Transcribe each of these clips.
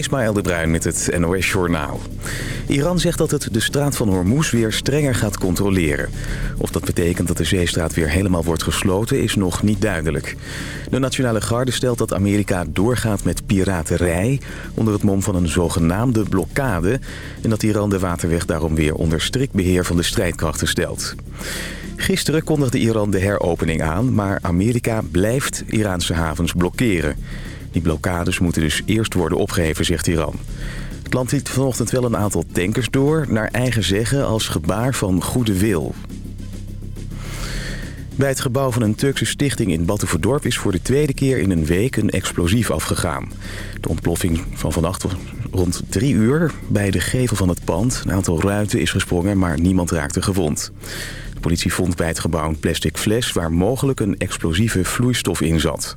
Ismaël de Bruin met het NOS Journaal. Iran zegt dat het de straat van Hormuz weer strenger gaat controleren. Of dat betekent dat de zeestraat weer helemaal wordt gesloten is nog niet duidelijk. De Nationale Garde stelt dat Amerika doorgaat met piraterij... onder het mom van een zogenaamde blokkade... en dat Iran de waterweg daarom weer onder strikt beheer van de strijdkrachten stelt. Gisteren kondigde Iran de heropening aan, maar Amerika blijft Iraanse havens blokkeren. Die blokkades moeten dus eerst worden opgeheven, zegt Iran. Het land liet vanochtend wel een aantal tankers door, naar eigen zeggen als gebaar van goede wil. Bij het gebouw van een Turkse stichting in Batuverdorp is voor de tweede keer in een week een explosief afgegaan. De ontploffing van vannacht rond drie uur bij de gevel van het pand. Een aantal ruiten is gesprongen, maar niemand raakte gewond. De politie vond bij het gebouw een plastic fles waar mogelijk een explosieve vloeistof in zat.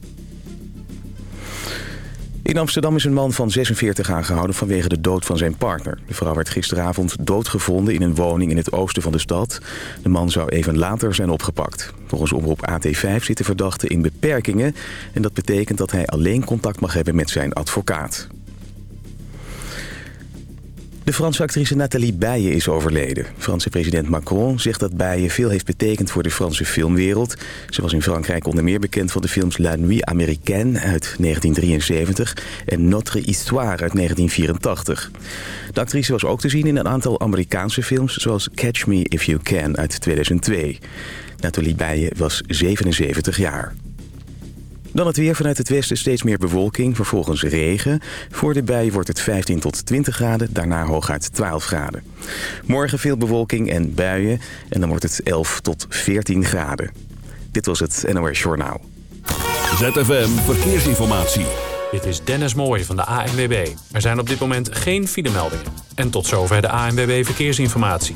In Amsterdam is een man van 46 aangehouden vanwege de dood van zijn partner. De vrouw werd gisteravond doodgevonden in een woning in het oosten van de stad. De man zou even later zijn opgepakt. Volgens omroep AT5 zit de verdachte in beperkingen... en dat betekent dat hij alleen contact mag hebben met zijn advocaat. De Franse actrice Nathalie Beije is overleden. Franse president Macron zegt dat Beije veel heeft betekend voor de Franse filmwereld. Ze was in Frankrijk onder meer bekend van de films La Nuit Américaine uit 1973 en Notre Histoire uit 1984. De actrice was ook te zien in een aantal Amerikaanse films zoals Catch Me If You Can uit 2002. Nathalie Beije was 77 jaar. Dan het weer vanuit het westen steeds meer bewolking, vervolgens regen. Voor de bij wordt het 15 tot 20 graden, daarna hooguit 12 graden. Morgen veel bewolking en buien en dan wordt het 11 tot 14 graden. Dit was het NOS Journaal. ZFM Verkeersinformatie. Dit is Dennis Mooij van de ANWB. Er zijn op dit moment geen filemeldingen. En tot zover de ANWB Verkeersinformatie.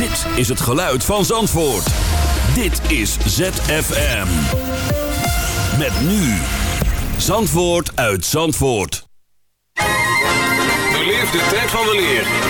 Dit is het geluid van Zandvoort. Dit is ZFM. Met nu. Zandvoort uit Zandvoort. Beleef de tijd van weleer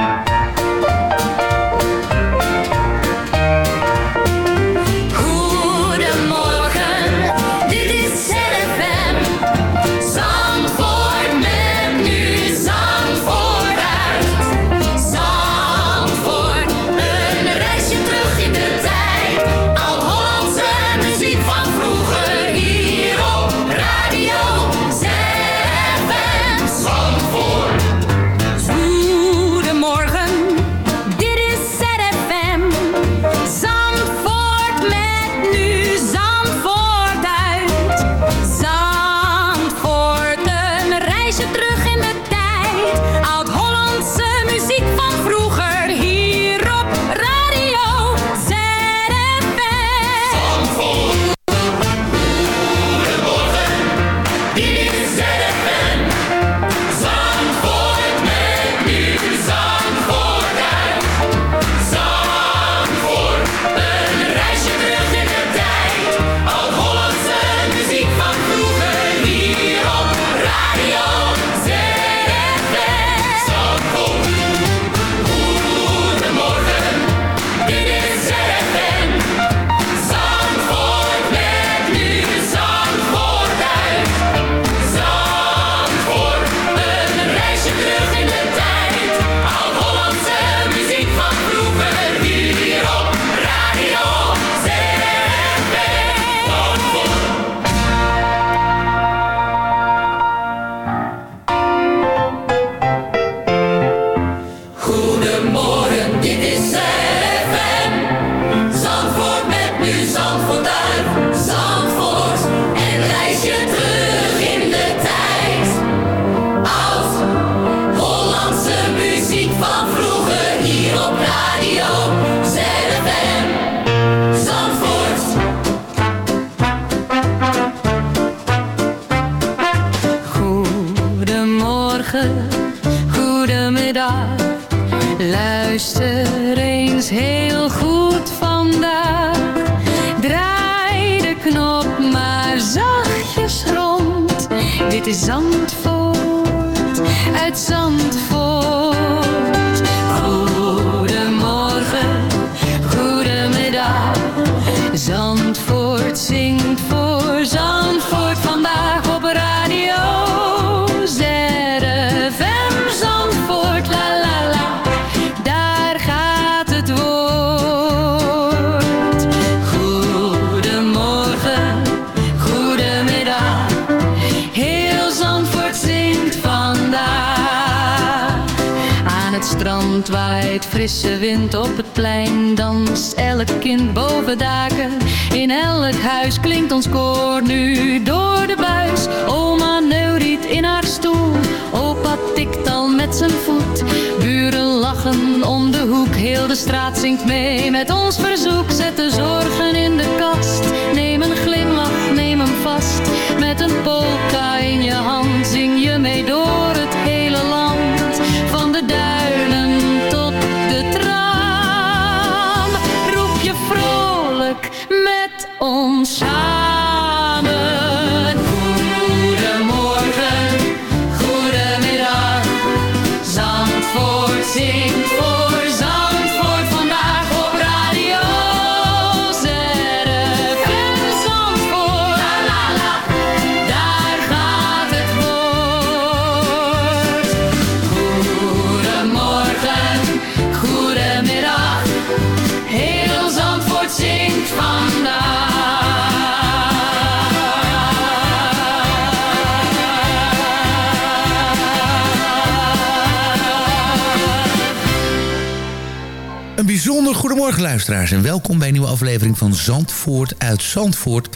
Luisteraars en welkom bij een nieuwe aflevering van Zandvoort uit Zandvoort.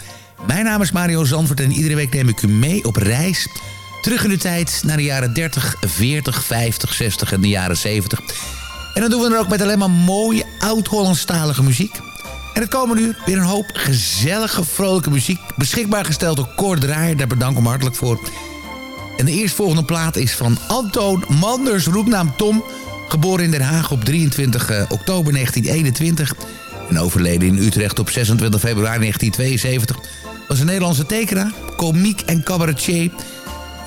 Mijn naam is Mario Zandvoort en iedere week neem ik u mee op reis. Terug in de tijd naar de jaren 30, 40, 50, 60 en de jaren 70. En dat doen we dan ook met alleen maar mooie oud-Hollandstalige muziek. En het komende uur weer een hoop gezellige, vrolijke muziek. Beschikbaar gesteld door Cor Draaier, daar bedank ik hem hartelijk voor. En de eerstvolgende plaat is van Antoon Manders, roepnaam Tom. Geboren in Den Haag op 23 eh, oktober 1921. En overleden in Utrecht op 26 februari 1972. Was een Nederlandse tekenaar, komiek en cabaretier.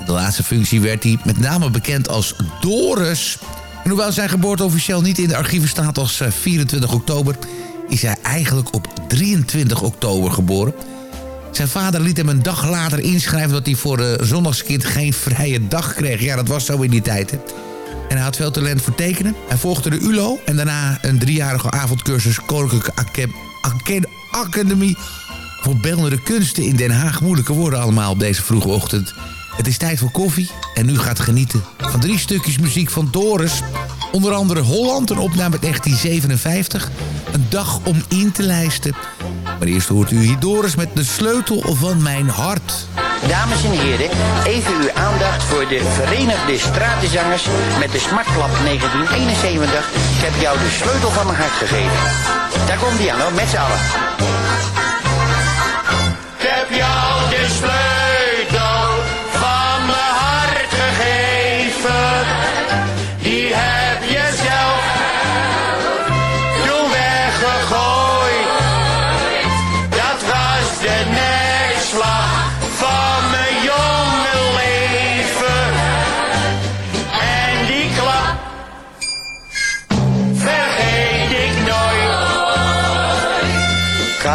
De laatste functie werd hij met name bekend als Doris. En hoewel zijn geboorte officieel niet in de archieven staat als eh, 24 oktober... is hij eigenlijk op 23 oktober geboren. Zijn vader liet hem een dag later inschrijven... dat hij voor de zondagskind geen vrije dag kreeg. Ja, dat was zo in die tijd, hè. En hij had veel talent voor tekenen. Hij volgde de ULO en daarna een driejarige avondcursus... Koninklijke Aca- Aca- Academie voor beeldende kunsten in Den Haag. Moeilijke woorden allemaal op deze vroege ochtend. Het is tijd voor koffie en u gaat genieten van drie stukjes muziek van Doris. Onder andere Holland, een opname uit 1957. Een dag om in te lijsten. Maar eerst hoort u hier Doris met de sleutel van mijn hart. Dames en heren, even uw aandacht voor de Verenigde Stratenzangers met de Smartklap 1971. Ik heb jou de sleutel van mijn hart gegeven. Daar komt die aan hoor, met z'n allen.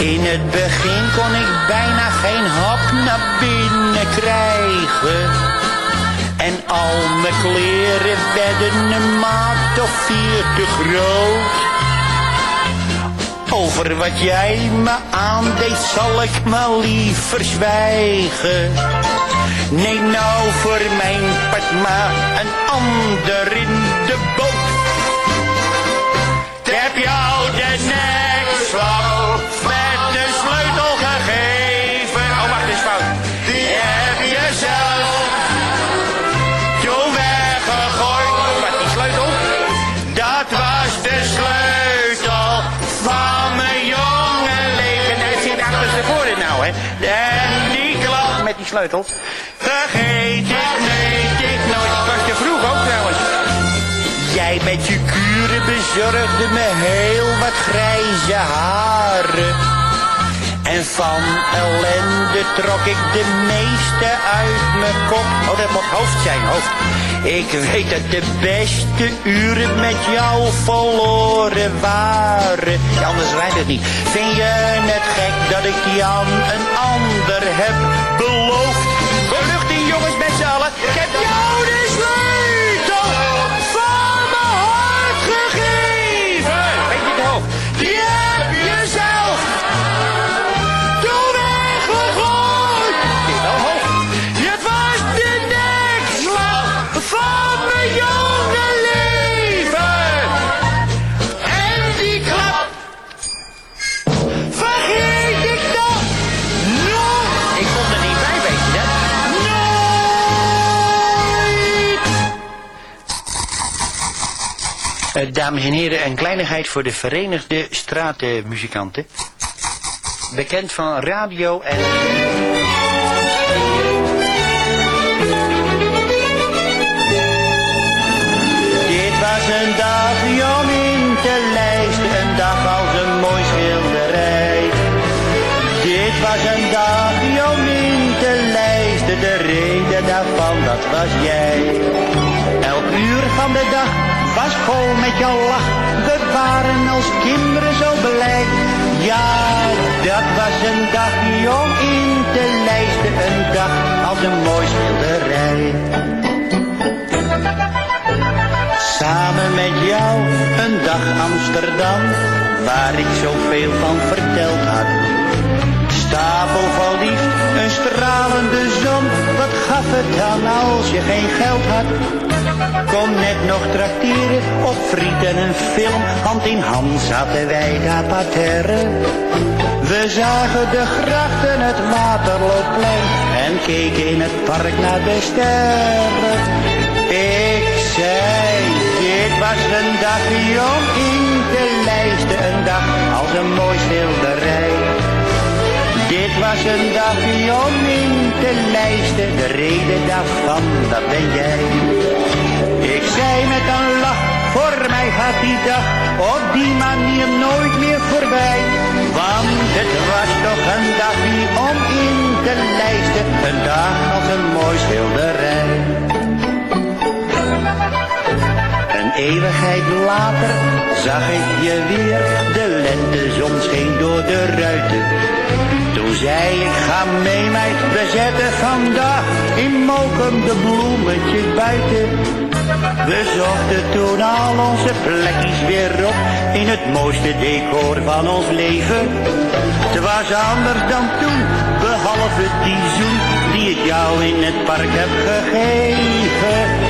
In het begin kon ik bijna geen hap naar binnen krijgen. En al mijn kleren werden een maat of vier te groot. Over wat jij me aandeed zal ik maar liever zwijgen. Neem nou voor mijn part maar een ander in de boot. Heb jou de nekslag met sleutel. Vergeet ik, weet ik nooit. Was te vroeg ook trouwens. Jij met je kuren bezorgde me heel wat grijze haren. En van ellende trok ik de meeste uit mijn kop. Oh, dat moet hoofd zijn, hoofd. Ik weet dat de beste uren met jou verloren waren. Anders rijdt het niet. Vind je het gek dat ik aan een ander heb belooft dames en heren, een kleinigheid voor de Verenigde Stratenmuzikanten. Bekend van radio en... was vol met jouw lach, we waren als kinderen zo blij. Ja, dat was een dag om in te lijsten, een dag als een mooi schilderij. Samen met jou een dag Amsterdam, waar ik zoveel van verteld had. Stapel van lief, een stralende zon, wat gaf het dan als je geen geld had? Kom net nog trakteren op friet en een film, hand in hand zaten wij daar parterre. We zagen de grachten, het Waterloopplein en keken in het park naar de sterren. Ik zei, dit was een dag om in te lijsten, een dag als een mooi schilderij. Dit was een dag om in te lijsten, de reden daarvan, dat ben jij. Zei met een lach, voor mij gaat die dag op die manier nooit meer voorbij. Want het was toch een dag om in te lijsten, een dag als een mooi schilderij. Een eeuwigheid later zag ik je weer, de lentezon scheen door de ruiten. Toen zei ik, ga mee meid, we zetten vandaag in Mokum de bloemetjes buiten. We zochten toen al onze plekjes weer op, in het mooiste decor van ons leven. Het was anders dan toen, behalve die zoen, die ik jou in het park heb gegeven.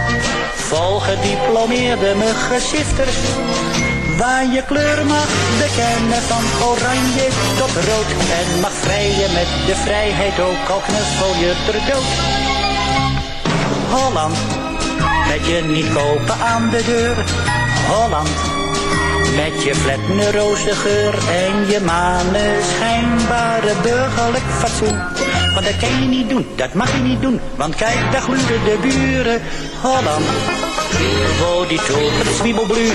Vol gediplomeerde muggensifters. Waar je kleur mag bekennen van oranje tot rood. En mag vrijen met de vrijheid ook al knuffel je ter dood. Holland, met je niet kopen aan de deur. Holland, met je flatneroze geur en je schijnbare burgerlijk fatsoen. Dat kan je niet doen, dat mag je niet doen, want kijk, daar gluren de buren. Holland, wo die Tulpen zwiebelblüht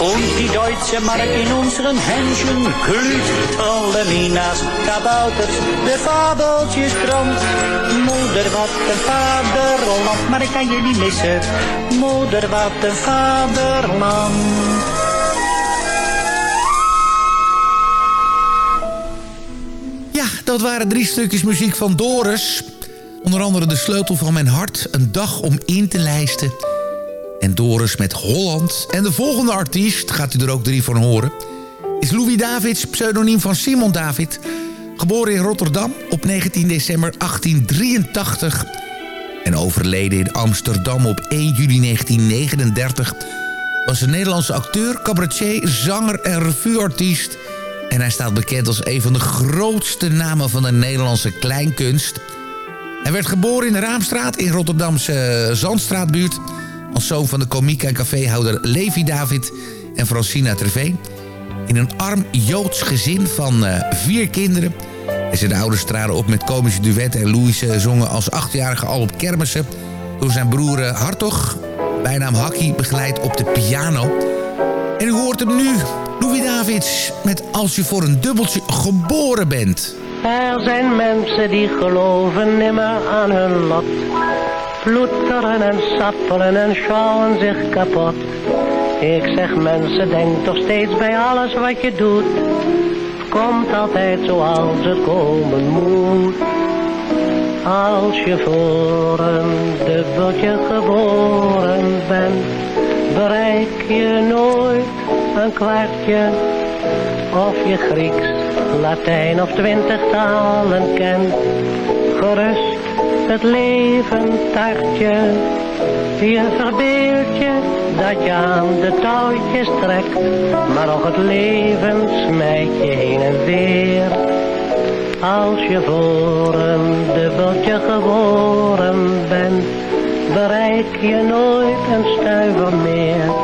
und die deutsche Mark in unseren Händchen glüht. Alle Minas, kabouters, de fabeltjes krant. Moeder, wat een vaderland, maar ik kan je niet missen. Moeder, wat een vaderland. Dat waren drie stukjes muziek van Doris. Onder andere De Sleutel van Mijn Hart, Een Dag om in te lijsten... en Doris met Holland. En de volgende artiest, gaat u er ook drie van horen... is Louis Davids, pseudoniem van Simon David... geboren in Rotterdam op 19 december 1883... en overleden in Amsterdam op 1 juli 1939... was een Nederlandse acteur, cabaretier, zanger en revueartiest... En hij staat bekend als een van de grootste namen van de Nederlandse kleinkunst. Hij werd geboren in de Raamstraat in Rotterdamse Zandstraatbuurt... als zoon van de komiek en caféhouder Levi David en Francina Treveen. In een arm Joods gezin van uh, vier kinderen. En zijn ouders traden op met komische duetten... en Louis uh, zongen als achtjarige al op kermissen... door zijn broer Hartog, bijnaam Hakkie, begeleid op de piano... En u hoort hem nu, Met Als je voor een dubbeltje geboren bent. Er zijn mensen die geloven nimmer aan hun lot. Ploeteren en sappelen en schouwen zich kapot. Ik zeg mensen, denk toch steeds bij alles wat je doet. Komt altijd zoals het komen moet. Als je voor een dubbeltje geboren bent bereik je nooit een kwartje. Of je Grieks, Latijn of twintig talen kent. Gerust het leven tartje. Je verbeeld je dat je aan de touwtjes trekt. Maar nog het leven smijt je heen en weer. Als je voor een dubbeltje geboren bent bereik je nooit een stuiver meer.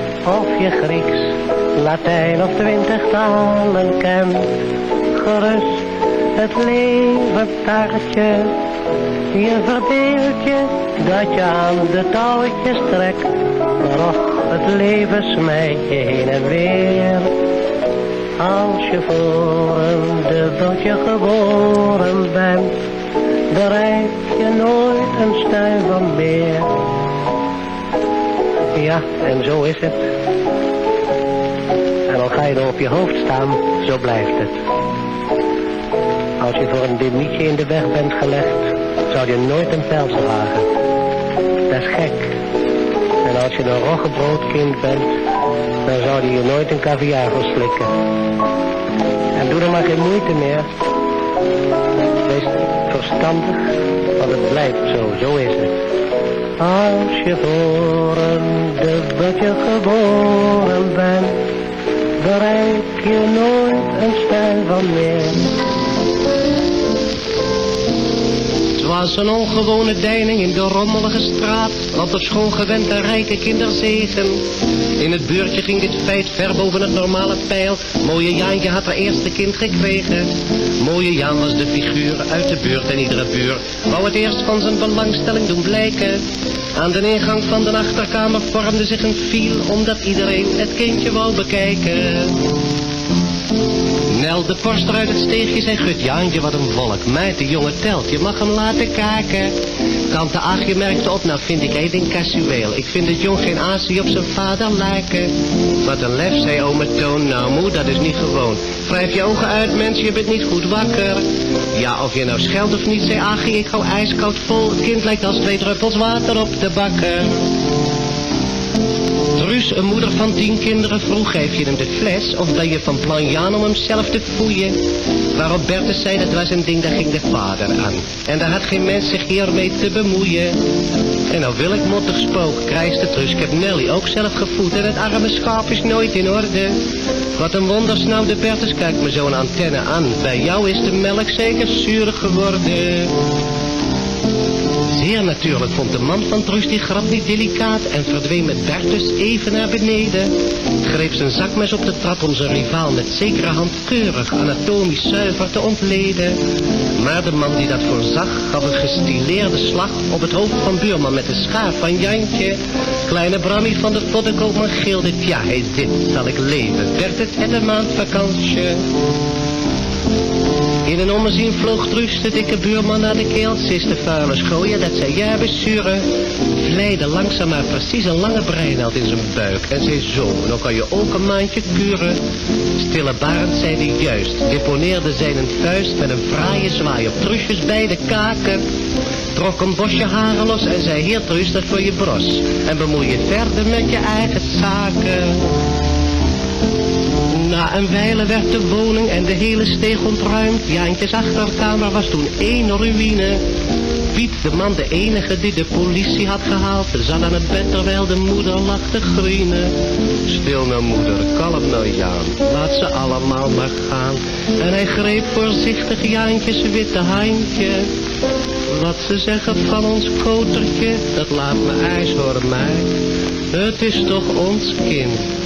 Of je Grieks, Latijn of twintig talen kent. Gerust het leven taartje. Je verbeeld je dat je aan de touwtjes trekt. Maar het leven smijt je heen en weer. Als je voor een dubbeltje geboren bent bereik je nooit een stuiver meer. Ja, en zo is het. En al ga je er op je hoofd staan, zo blijft het. Als je voor een demietje in de weg bent gelegd, zou je nooit een pels dragen. Dat is gek. En als je een roggebroodkind bent, dan zou die je nooit een caviar verslikken. En doe er maar geen moeite meer. Wees verstandig, want het blijft zo, zo is het. Als je voor een dubbeltje geboren bent, bereik je nooit een stijl van meer. Het was een ongewone deining in de rommelige straat, op het schoongewend en rijke kinderzegen. In het buurtje ging dit feit ver boven het normale pijl. Mooie Jaantje had haar eerste kind gekregen. Mooie Jaan was de figuur uit de buurt en iedere buur wou het eerst van zijn belangstelling doen blijken. Aan de ingang van de achterkamer vormde zich een fiel, omdat iedereen het kindje wou bekijken. Nel de porster uit het steegje zei gut, Jaantje wat een volk. Meid, de jongen telt, je mag hem laten kijken. Tante Aagje merkte op, nou vind ik één ding casueel. Ik vind het jong geen asie op zijn vader lijken. Wat een lef, zei ome Toon, nou moe, dat is niet gewoon. Wrijf je ogen uit, mens, je bent niet goed wakker. Ja, of je nou scheldt of niet, zei Aagje, ik hou ijskoud vol. Het kind lijkt als twee druppels water op de bakken. Truus, een moeder van tien kinderen, vroeg geef je hem de fles of ben je van plan Jan om hem zelf te foeien? Waarop Bertus zei dat was een ding, daar ging de vader aan. En daar had geen mens zich hiermee te bemoeien. En nou wil ik mottig spook, krijste Truus, ik heb Nelly ook zelf gevoed en het arme schaap is nooit in orde. Wat een wonders nou de Bertus, kijk me zo'n antenne aan. Bij jou is de melk zeker zuur geworden. Zeer natuurlijk vond de man van Truus die grap niet delicaat en verdween met Bertus even naar beneden. Greep zijn zakmes op de trap om zijn rivaal met zekere hand keurig anatomisch zuiver te ontleden. Maar de man die dat voorzag gaf een gestileerde slag op het hoofd van buurman met de schaar van Jantje. Kleine Brammy van de voddenkoopman gilde, tja hij zit, zal ik leven, werd het en een maand vakantie. In een ommezien vloog Truus de dikke buurman naar de keel. Ze is de vuile schooien, dat zei ja besturen. Vleide langzaam maar precies een lange breinaald in zijn buik. En zei zo, dan kan je ook een maandje kuren. Stille Barend zei hij juist. Deponeerde zijn een vuist met een fraaie zwaai op Truusjes beide kaken. Trok een bosje haren los en zei hier Truus, dat voor je bros. En bemoei je verder met je eigen zaken. Na een wijle werd de woning en de hele steeg ontruimd. Jaantjes achterkamer was toen één ruïne. Piet, de man de enige die de politie had gehaald, zat aan het bed terwijl de moeder lag te grienen. Stil nou moeder, kalm nou Jaan, laat ze allemaal maar gaan. En hij greep voorzichtig Jaantjes witte handje. Wat ze zeggen van ons kotertje, dat laat me ijs hoor mij. Het is toch ons kind.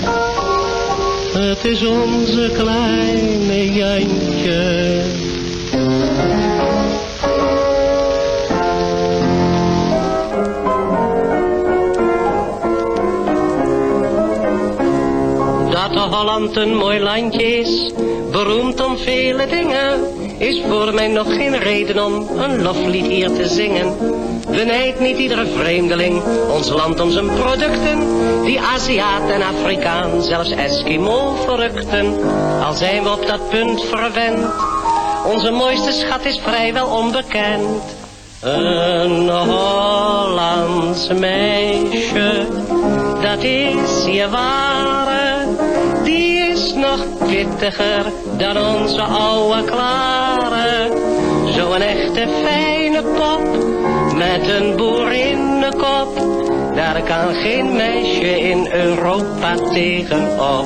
Het is onze kleine Jantje. Dat de Holland een mooi landje is, beroemd om vele dingen, is voor mij nog geen reden om een loflied hier te zingen. Benijdt niet iedere vreemdeling ons land om zijn producten, die Aziat en Afrikaan, zelfs Eskimo verrukten. Al zijn we op dat punt verwend, onze mooiste schat is vrijwel onbekend. Een Hollands meisje, dat is je ware, die is nog pittiger dan onze oude klare. Zo'n echte fijne pop, met een boerinnenkop, daar kan geen meisje in Europa tegenop.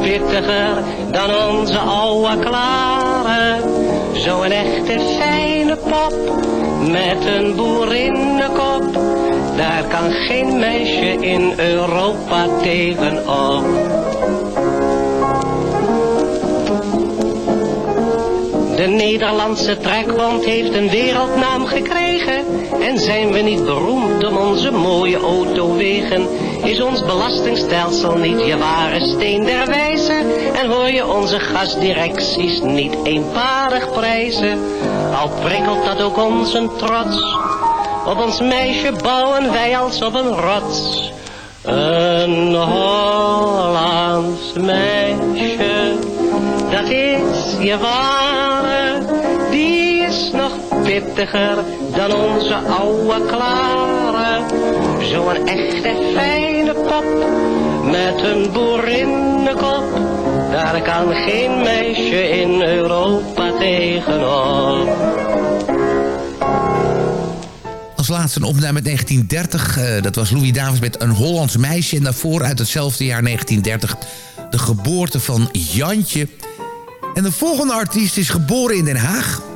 pittiger dan onze oude klare. Zo'n echte fijne pop, met een boerinnenkop. Daar kan geen meisje in Europa tegenop. De Nederlandse trekbond heeft een wereldnaam gekregen. En zijn we niet beroemd om onze mooie autowegen? Is ons belastingstelsel niet je ware steen der wijze? En hoor je onze gasdirecties niet eenparig prijzen? Al prikkelt dat ook ons trots. Op ons meisje bouwen wij als op een rots. Een Hollands meisje, dat is je ware, pittiger dan onze oude klare. Zo'n echte fijne pop, met een boerinnenkop, daar kan geen meisje in Europa tegenop. Als laatste een opname uit 1930. eh, dat was Louis Davis met Een Hollands Meisje. En daarvoor uit hetzelfde jaar 1930 de geboorte van Jantje. En de volgende artiest is geboren in Den Haag.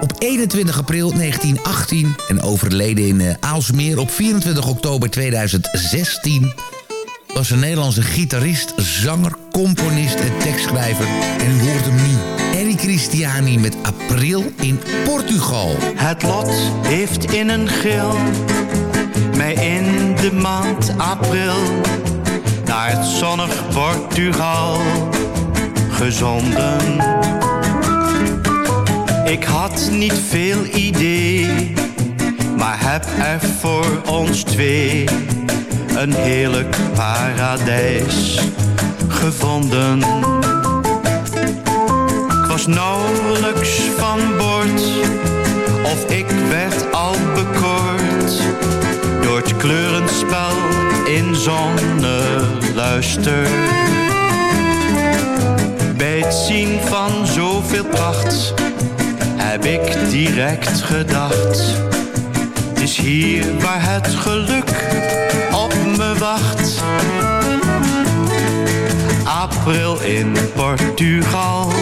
Op 21 april 1918 en overleden in eh, Aalsmeer op 24 oktober 2016 was een Nederlandse gitarist, zanger, componist en tekstschrijver. En u hoort hem nu. Eric Christiani met April in Portugal. Het lot heeft in een gil mij in de maand april naar het zonnig Portugal gezonden. Ik had niet veel idee, maar heb er voor ons twee een heerlijk paradijs gevonden. Ik was nauwelijks van boord, of ik werd al bekoord door het kleurenspel in zonneluister. Bij het zien van zoveel pracht ik direct gedacht. Is hier waar het geluk op me wacht. April in Portugal,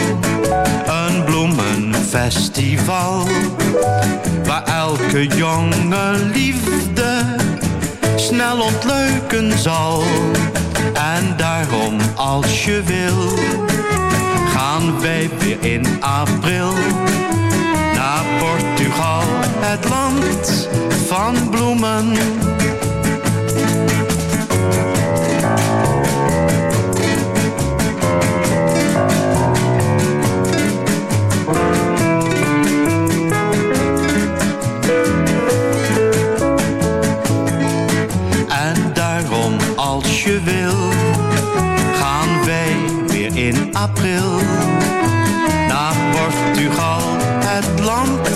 een bloemenfestival. Waar elke jonge liefde snel ontluiken zal. En daarom als je wil, gaan wij weer in april Portugal, het land van bloemen. En daarom als je wil, gaan wij weer in april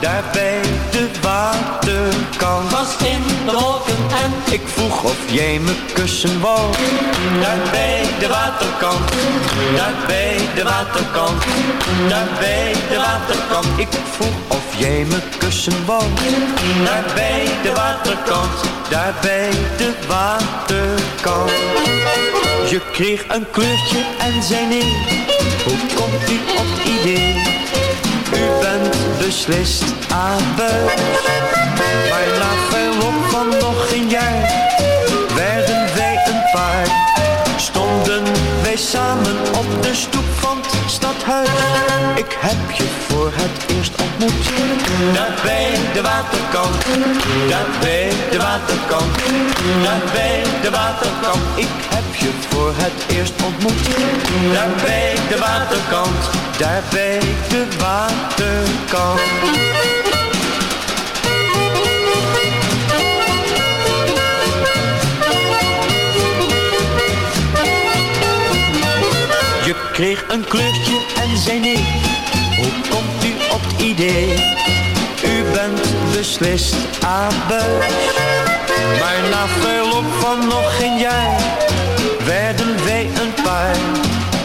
daar bij de waterkant. Was in de wolken en ik vroeg of jij me kussen wou. Daar bij de waterkant, daar bij de waterkant, daar bij de waterkant. Ik vroeg of jij me kussen wou. Daar bij de waterkant, daar bij de waterkant. Je kreeg een kleurtje en zei nee, hoe komt u op idee? U bent beslist abuis. Maar na verloop van nog een jaar werden wij een paar. Stonden wij samen op de stoep Ik heb je voor het eerst ontmoet. Daar bij de waterkant. Daar bij de waterkant. Daar bij de waterkant. Ik heb je voor het eerst ontmoet. Daar bij de waterkant. Daar bij de waterkant. Je kreeg een kleurtje Hoe komt u op het idee? U bent beslist abuis. Maar na verloop van nog geen jaar werden wij een paar.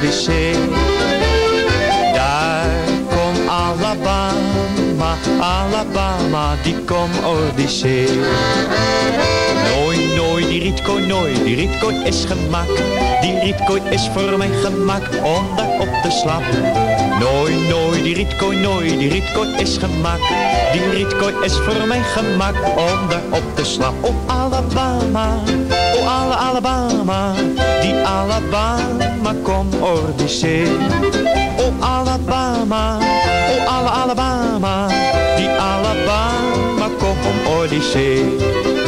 De. Daar komt Alabama, Alabama, die de zee. Nooi, nooi, die rietkooi, nooi, die rietkooi is gemaakt. Die rietkooi is voor mij gemaakt om daar op te slapen. Nooi, nooi, die rietkooi, nooi, die rietkooi is gemaakt. Die rietkooi is voor mij gemaakt om daar op te slapen. Oh Alabama, alle Alabama, die Alabama kom zee. Oh Alabama, oh alle Alabama, die Alabama kom over de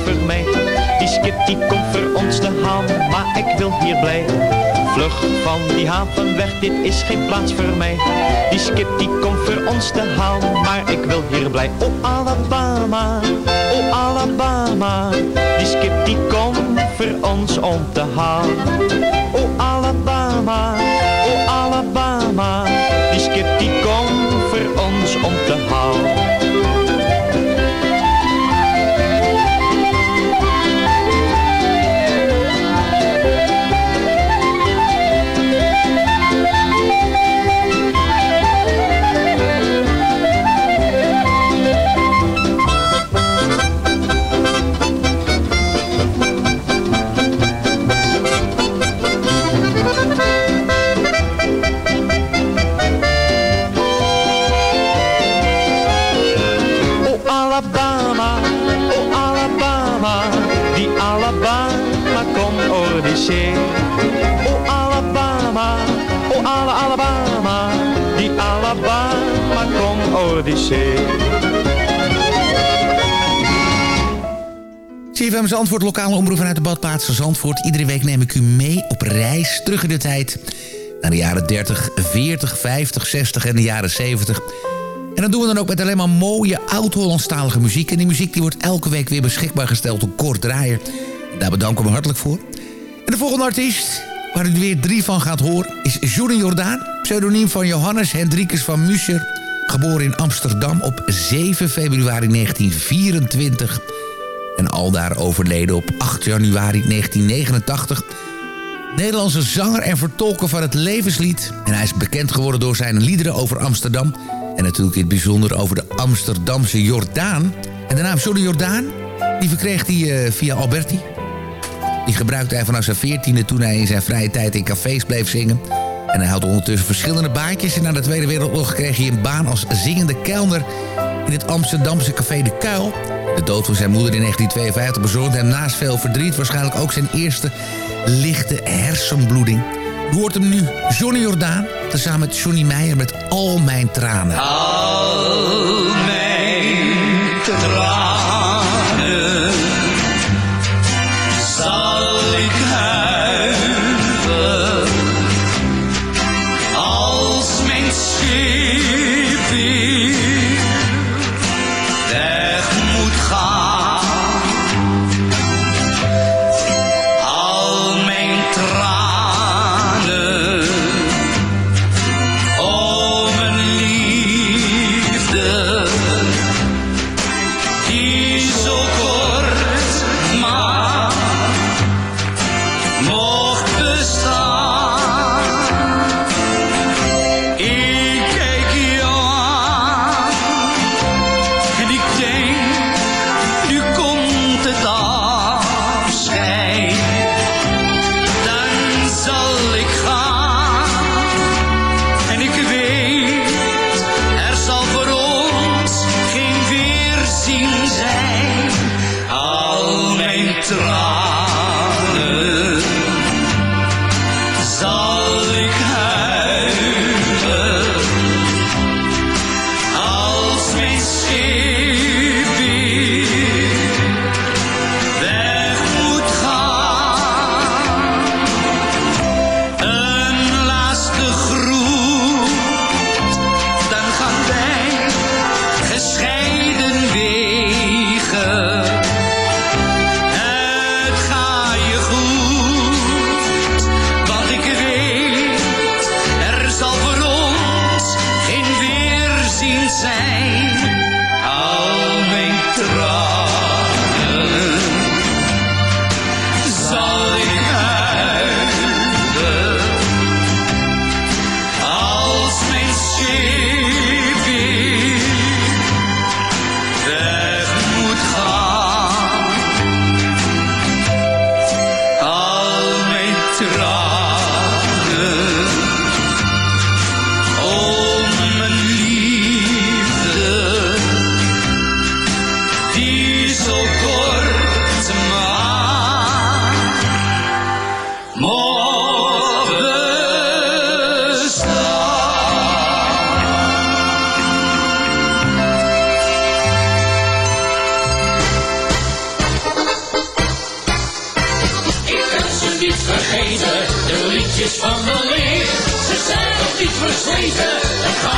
voor mij. Die skip die komt voor ons te halen, maar ik wil hier blijven. Vlug van die haven weg, dit is geen plaats voor mij. Die skip die komt voor ons te halen, maar ik wil hier blijven. Oh Alabama, oh Alabama, die skip die komt voor ons om te halen. Oh Alabama, zee. CFM Zandvoort, lokale omroep vanuit de badplaats van Zandvoort. Iedere week neem ik u mee op reis terug in de tijd. Naar de jaren 30, 40, 50, 60 en de jaren 70. En dat doen we dan ook met alleen maar mooie oud-Hollandstalige muziek. En die muziek die wordt elke week weer beschikbaar gesteld door Kort Draaier. Daar bedanken we hartelijk voor. En de volgende artiest, waar u er weer drie van gaat horen, is Johnny Jordaan. Pseudoniem van Johannes Hendrikus van Muscher Geboren in Amsterdam op 7 februari 1924. En aldaar overleden op 8 januari 1989. Nederlandse zanger en vertolker van het levenslied. En hij is bekend geworden door zijn liederen over Amsterdam. En natuurlijk in het bijzonder over de Amsterdamse Jordaan. En de naam Johnny Jordaan, die verkreeg hij uh, via Alberti. Die gebruikte hij vanaf zijn veertiende toen hij in zijn vrije tijd in cafés bleef zingen. En hij had ondertussen verschillende baantjes. En na de Tweede Wereldoorlog kreeg hij een baan als zingende kelner... in het Amsterdamse café De Kuil. De dood van zijn moeder in 1952 bezorgde hem naast veel verdriet... waarschijnlijk ook zijn eerste lichte hersenbloeding. U hoort hem nu, Johnny Jordaan... tezamen met Johnny Meijer met Al Mijn Tranen. Al mijn tranen liedjes van de leer. Ze zijn nog niet versleten,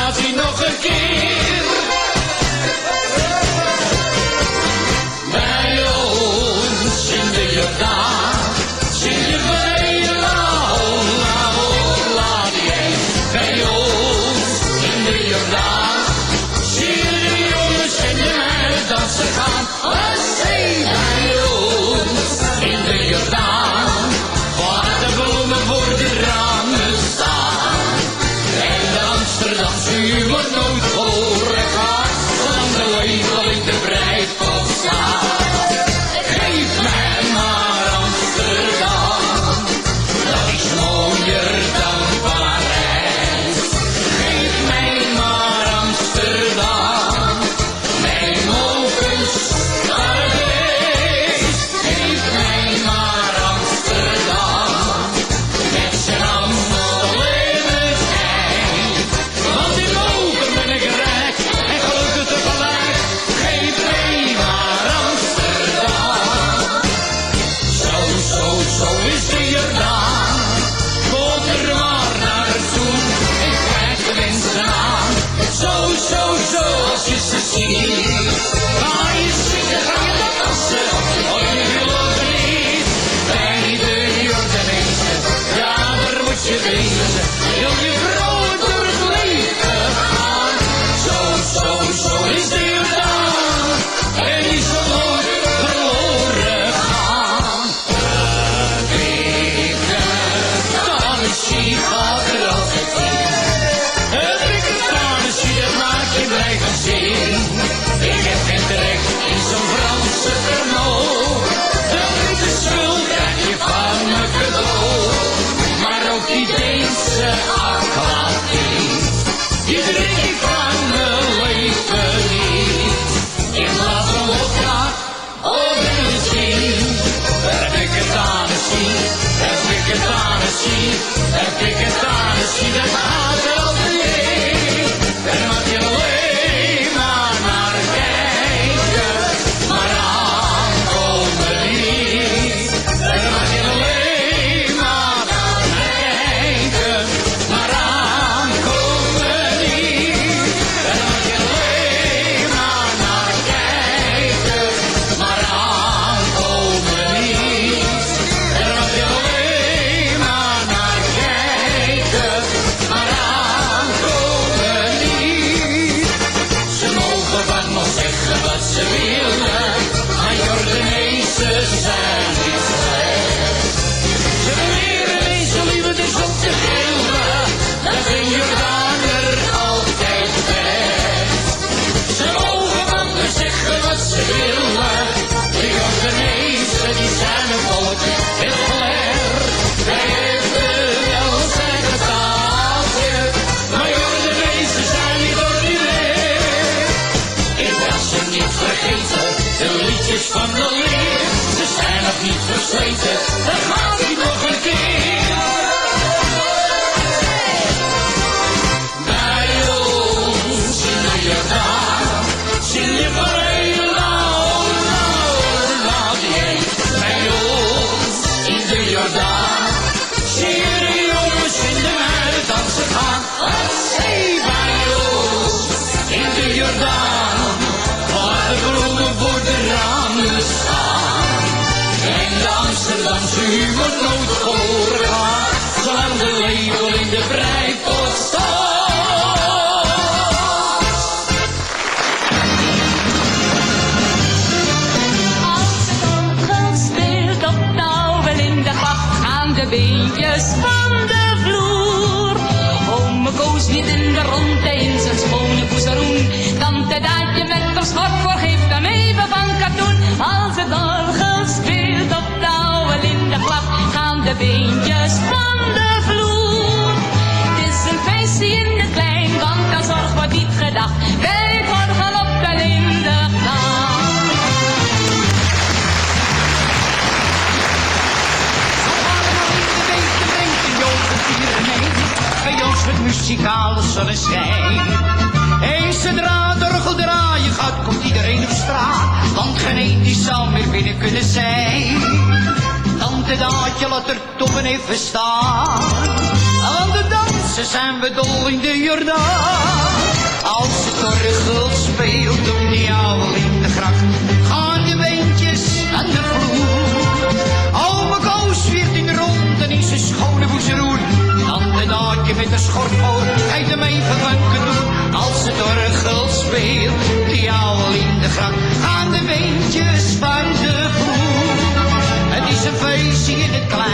muzikale zonneschijn. Eens zodra het orgel draaien gaat, komt iedereen op straat. Want geen een die zal meer binnen kunnen zijn. Tante Daatje laat er toppen even staan. Aan de dansen zijn we dol in de Jordaan. Als het orgel speelt op die oude in de gracht, gaan de beentjes aan de vloer. Ome Koos viert in de ronde in zijn schone boezeroen. Daatje met een schortpoot, kijkt hem even van doen. Als het orgel speelt, die oude in de gracht, gaan de beentjes van de vloer. Het is een feestje in het klein,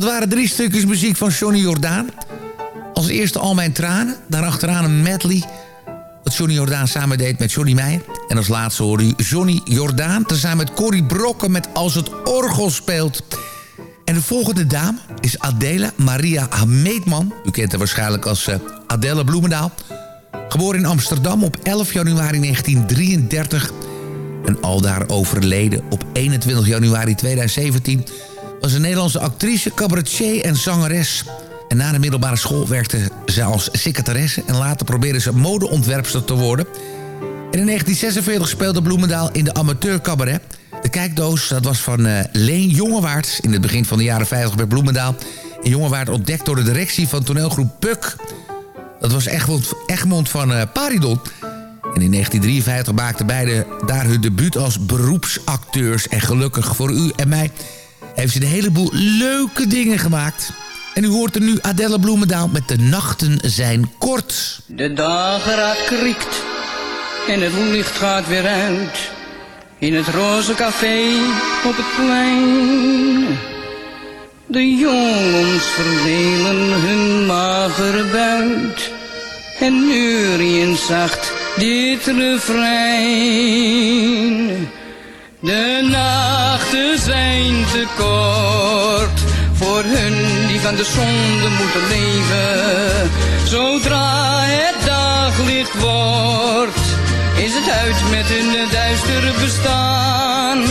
dat waren drie stukjes muziek van Johnny Jordaan. Als eerste Al Mijn Tranen. Daarachteraan een medley. Wat Johnny Jordaan samen deed met Johnny Meijer. En als laatste hoorde u Johnny Jordaan... tezamen met Corrie Brokken met Als het orgel speelt. En de volgende dame is Adela Maria Hameetman. U kent haar waarschijnlijk als eh, Adele Bloemendaal. Geboren in Amsterdam op 11 januari 1933... en aldaar overleden op 21 januari 2017... was een Nederlandse actrice, cabaretier en zangeres... En na de middelbare school werkte ze als secretaresse... en later probeerde ze modeontwerpster te worden. En in 1946 speelde Bloemendaal in de amateurcabaret. De kijkdoos dat was van eh, Leen Jongewaard. In het begin van de jaren 50 werd Bloemendaal en Jongewaard ontdekt... door de directie van toneelgroep Puk. Dat was Egmond, Egmond van eh, Paridon. En in 1953 maakten beide daar hun debuut als beroepsacteurs. En gelukkig voor u en mij heeft ze een heleboel leuke dingen gemaakt... En u hoort er nu Adelle Bloemendaal met De Nachten zijn kort. De dageraad kriekt en het licht gaat weer uit. In het roze café op het plein. De jongens verdelen hun magere buit. En neurien zacht dit refrein. De nachten zijn te kort voor hun die van de zonde moeten leven. Zodra het daglicht wordt, is het uit met hun duistere bestaan.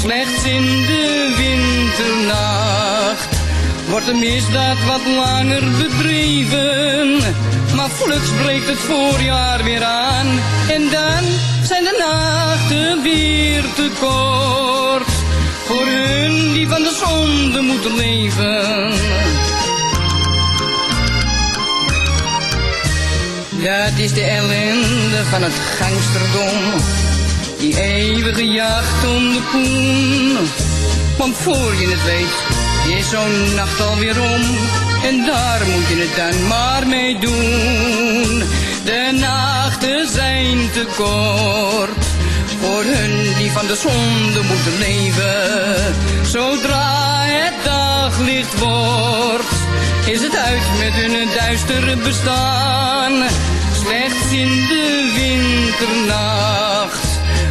Slechts in de winternacht wordt de misdaad wat langer bedreven. Maar vluchts breekt het voorjaar weer aan en dan zijn de nachten weer te kort voor hun die van de zonde moeten leven. Dat is de ellende van het gangsterdom, die eeuwige jacht om de poen. Want voor je het weet, is zo'n nacht alweer om, en daar moet je het dan maar mee doen. De nachten zijn te kort voor hun die van de zonde moeten leven. Zodra het daglicht wordt, is het uit met hun duistere bestaan. Slechts in de winternacht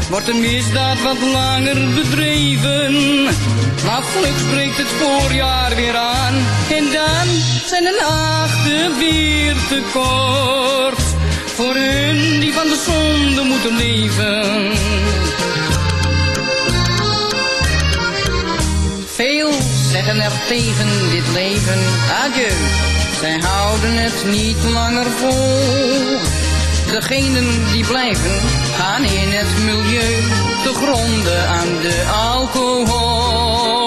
wordt de misdaad wat langer bedreven. Maar vlug breekt het voorjaar weer aan en dan zijn de nachten weer te kort voor hun die van de zonde moeten leven. Veel zeggen er tegen dit leven adieu. Zij houden het niet langer vol. Degenen die blijven gaan in het milieu te gronden aan de alcohol.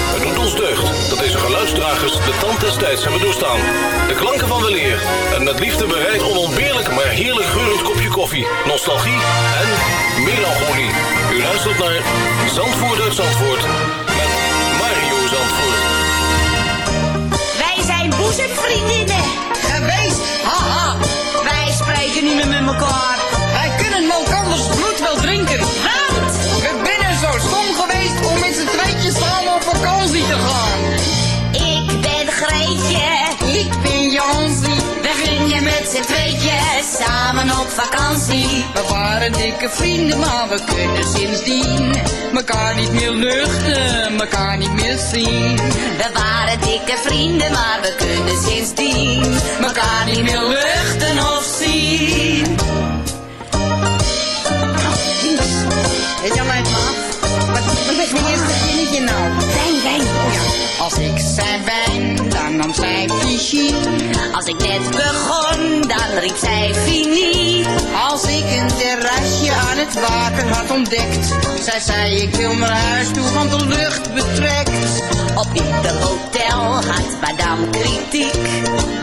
Het doet ons deugd dat deze geluidsdragers de tand des tijds hebben doorstaan. De klanken van weleer en met liefde bereid onontbeerlijk maar heerlijk geurend kopje koffie, nostalgie en melancholie. U luistert naar Zandvoort uit Zandvoort met Mario Zandvoort. Wij zijn boezemvriendinnen. Geweest, haha. Wij spreken niet meer met elkaar. Wij kunnen elkanders bloed wel drinken. Te gaan. Ik ben Greetje. Ik ben Jansie. We gingen met z'n tweetjes samen op vakantie. We waren dikke vrienden, maar we kunnen sindsdien elkaar niet meer luchten, elkaar niet meer zien. We waren dikke vrienden, maar we kunnen sindsdien elkaar niet meer luchten of zien. Weet je mij Wat, wat is mijn eerste zinnetje nou? Wijn, wijn. Als ik zei wijn, nam zij Vichy. Als ik net begon, dan riep zij fini. Als ik een terrasje aan het water had ontdekt, zij zei ik wil naar huis toe, want de lucht betrekt. Op ieder hotel had madame kritiek.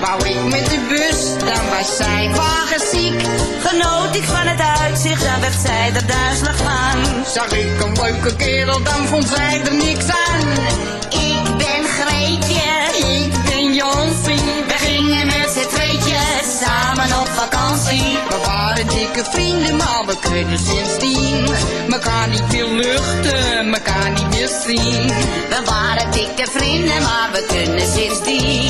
Wou ik met de bus, dan was zij wagenziek. Genoot ik van het uitzicht, dan werd zij er duizelig van. Zag ik een leuke kerel, dan vond zij er niks aan. Dikke vrienden, maar we kunnen sindsdien mekaar niet meer luchten, mekaar niet meer zien. We waren dikke vrienden, maar we kunnen sindsdien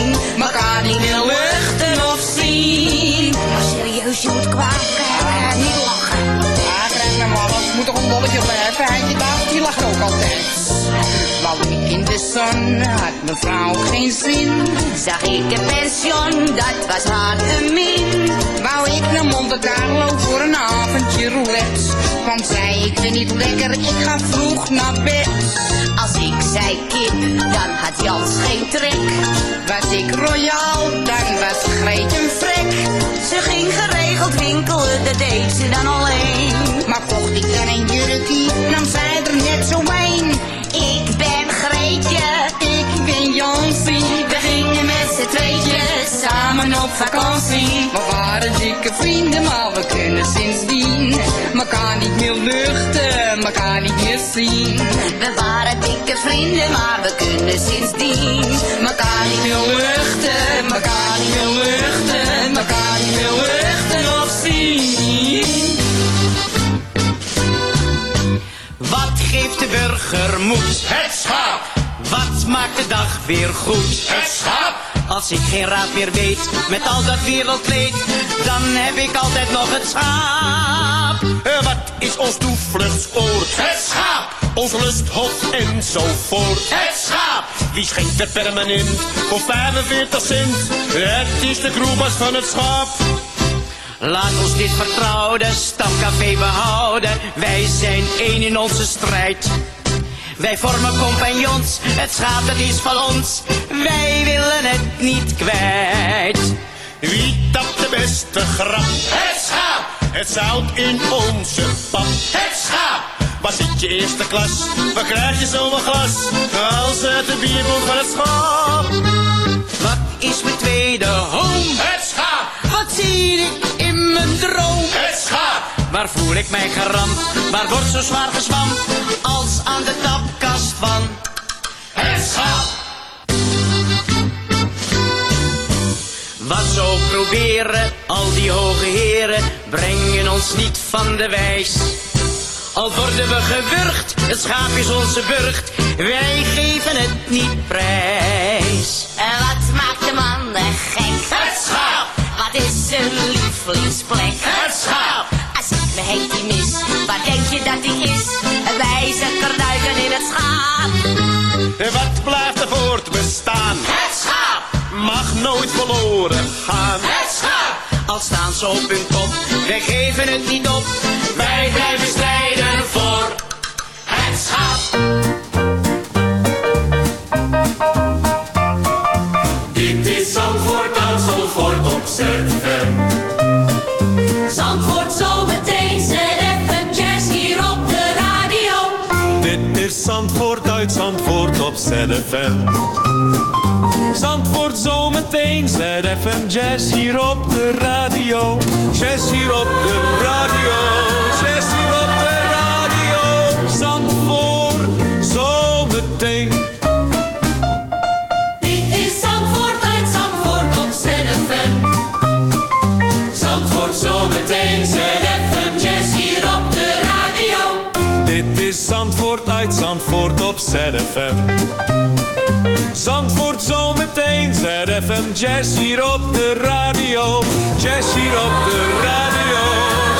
had mevrouw geen zin. Zag ik een pension, dat was haar min. Wou ik naar Monte Carlo voor een avondje roulette. Want zei ik vind niet lekker, ik ga vroeg naar bed. Als ik zei kip, dan had Jans geen trek. Was ik royaal, dan was Greet een vrek. Ze ging geregeld winkelen, dat deed ze dan alleen. Maar kocht ik dan een jurkie, nam zij er net zo een. Op vakantie. we waren dikke vrienden, maar we kunnen sindsdien mekaar niet meer luchten, mekaar niet meer zien. We waren dikke vrienden, maar we kunnen sindsdien Mekaar niet meer luchten, mekaar niet meer luchten, mekaar niet meer luchten of zien. Wat geeft de burger moed? Het schaap, Wat maakt de dag weer goed? het schaap, Als ik geen raad meer weet met al dat wereldleed, dan heb ik altijd nog het schaap. Eh, wat is ons toevluchtsoord? Het schaap, ons lusthof enzovoort. Het schaap, wie schenkt er permanent voor 45 cent? Het is de kroebas van het schaap. Laat ons dit vertrouwde stamcafé behouden. Wij zijn één in onze strijd. Wij vormen compagnons, het schaap dat is van ons. Wij willen het niet kwijt. Wie tapt de beste grap? Het schaap, het zout in onze pap. Het schaap, waar zit je eerste klas? Waar krijg je zo'n glas? Als uit de bierboek van het schaap. Wat is mijn tweede home? Het schaap, Wat zie ik in mijn droom? het schaap. Waar voel ik mij geramd? Waar wordt zo zwaar gezwamd? Als aan de tapkast van Het schaap, Wat zo proberen, al die hoge heren brengen ons niet van de wijs. Al worden we gewurgd, het schaap is onze burcht, wij geven het niet prijs. En wat maakt de man de gek? Het schaap. Wat is zijn lievelingsplek? Het schaap. Als ik me heet die mis, waar denk je dat hij is? Wij zetten duiken in het schaap. Wat blijft er voortbestaan? Het schaap, Mag nooit verloren gaan. het schaap. Al staan ze op hun kop, wij geven het niet op. Wij blijven strijden voor het schaap. ZFM. Zandvoort zometeen, ZFM Jazz hier op de radio. Dit is Zandvoort uit Zandvoort op ZFM. Zandvoort zometeen, ZFM Jazz hier op de radio. Jazz hier op de radio. Jazz ZFM. Zandvoort zometeen, ZFM Jazz hier op de radio. Jazz hier op de radio.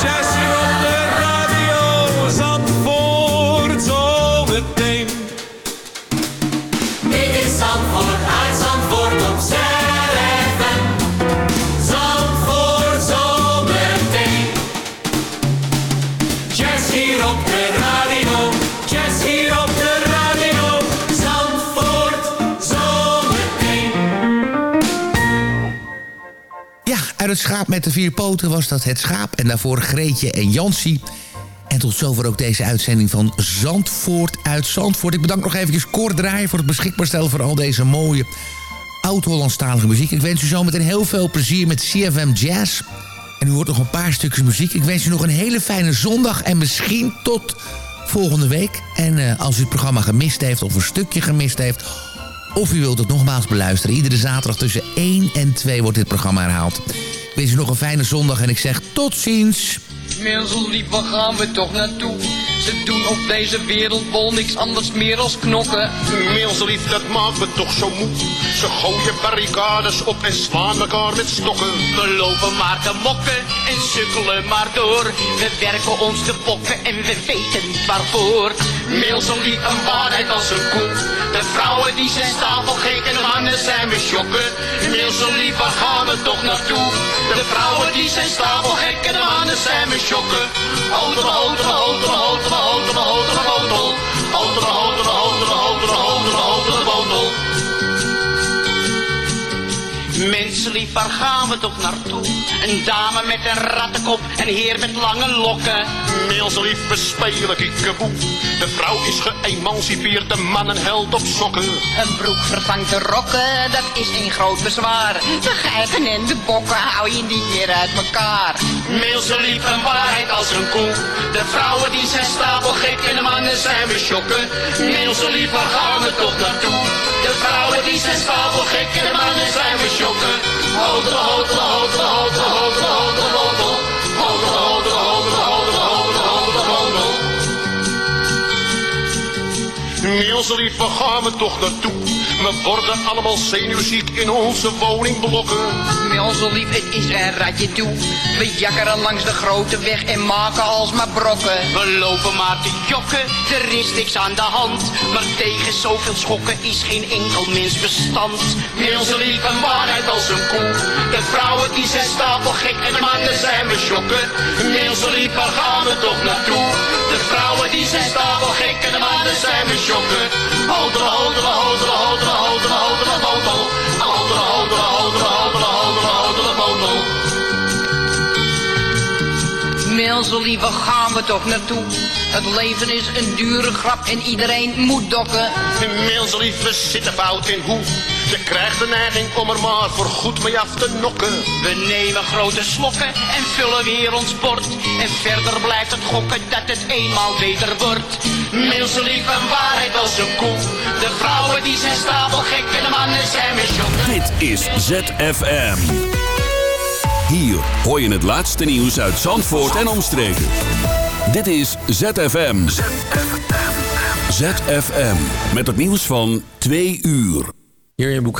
Het schaap met de vier poten was dat het schaap. En daarvoor Greetje en Jansie. En tot zover ook deze uitzending van Zandvoort uit Zandvoort. Ik bedank nog eventjes Cor Draaien voor het beschikbaar stellen... van al deze mooie oud-Hollandstalige muziek. Ik wens u zometeen heel veel plezier met CFM Jazz. En u hoort nog een paar stukjes muziek. Ik wens u nog een hele fijne zondag en misschien tot volgende week. En uh, als u het programma gemist heeft of een stukje gemist heeft... of u wilt het nogmaals beluisteren... iedere zaterdag tussen 1 en 2 wordt dit programma herhaald. Wens u nog een fijne zondag en ik zeg tot ziens. Mensen lief, waar gaan we toch naartoe? Ze doen op deze wereldbol niks anders meer als knokken. Meelslief, dat maakt me toch zo moe. Ze gooien barricades op en slaan elkaar met stokken. We lopen maar te mokken en sukkelen maar door. We werken ons te pokken en we weten niet waarvoor. Meelslief, een waarheid als een koe. De vrouwen die zijn stapelgek en mannen zijn we shokken. Meelslief, waar gaan we toch naartoe? De vrouwen die zijn stapelgek en mannen zijn we shokken. Houd hoofd, op mijn. Waar gaan we toch naartoe? Een dame met een rattenkop, een heer met lange lokken. Meelslief, we spelen kiekeboe. De vrouw is geëmancipeerd, de man een held op sokken. Een broek vervangt de rokken, dat is een groot bezwaar. De geiten en de bokken hou je niet meer uit elkaar. Meelslief, een waarheid als een koe. De vrouwen die zijn stapelgek en de mannen zijn we shokken. Meelslief, waar gaan we toch naartoe? De vrouwen die zijn stapelgek en de mannen zijn we shokken. Niels lief, waar gaan we toch naartoe? We worden allemaal zenuwziek in onze woningblokken. Meelslief, het is een ratje toe. We jakkeren langs de grote weg en maken alsmaar brokken. We lopen maar te jokken, er is niks aan de hand. Maar tegen zoveel schokken is geen enkel mens bestand. Meelslief, een waarheid als een koe. De vrouwen die zijn stapelgek en de mannen zijn we shokken. Meelslief, waar gaan we toch naartoe? De vrouwen die zijn stapelgek en de mannen zijn we shokken. Mensen lieve, gaan we toch naartoe? Het leven is een dure grap en iedereen moet dokken. Mensen lieve, zitten fout in hoe? Je krijgt de neiging om er maar voor goed mee af te nokken. We nemen grote slokken en vullen weer ons bord. En verder blijft het gokken dat het eenmaal beter wordt. Meelslief, een waarheid als een koe. De vrouwen die zijn stapelgek en de mannen zijn weer. Dit is ZFM. Hier hoor je het laatste nieuws uit Zandvoort en omstreken. Dit is ZFM. ZFM. Met het nieuws van 2 uur. Hier in boek